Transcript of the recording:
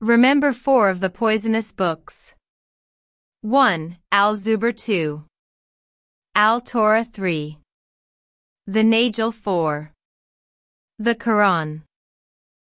Remember four of the poisonous books. 1. Al-Zubur 2. Al-Torah 3. The Najl 4. The Quran.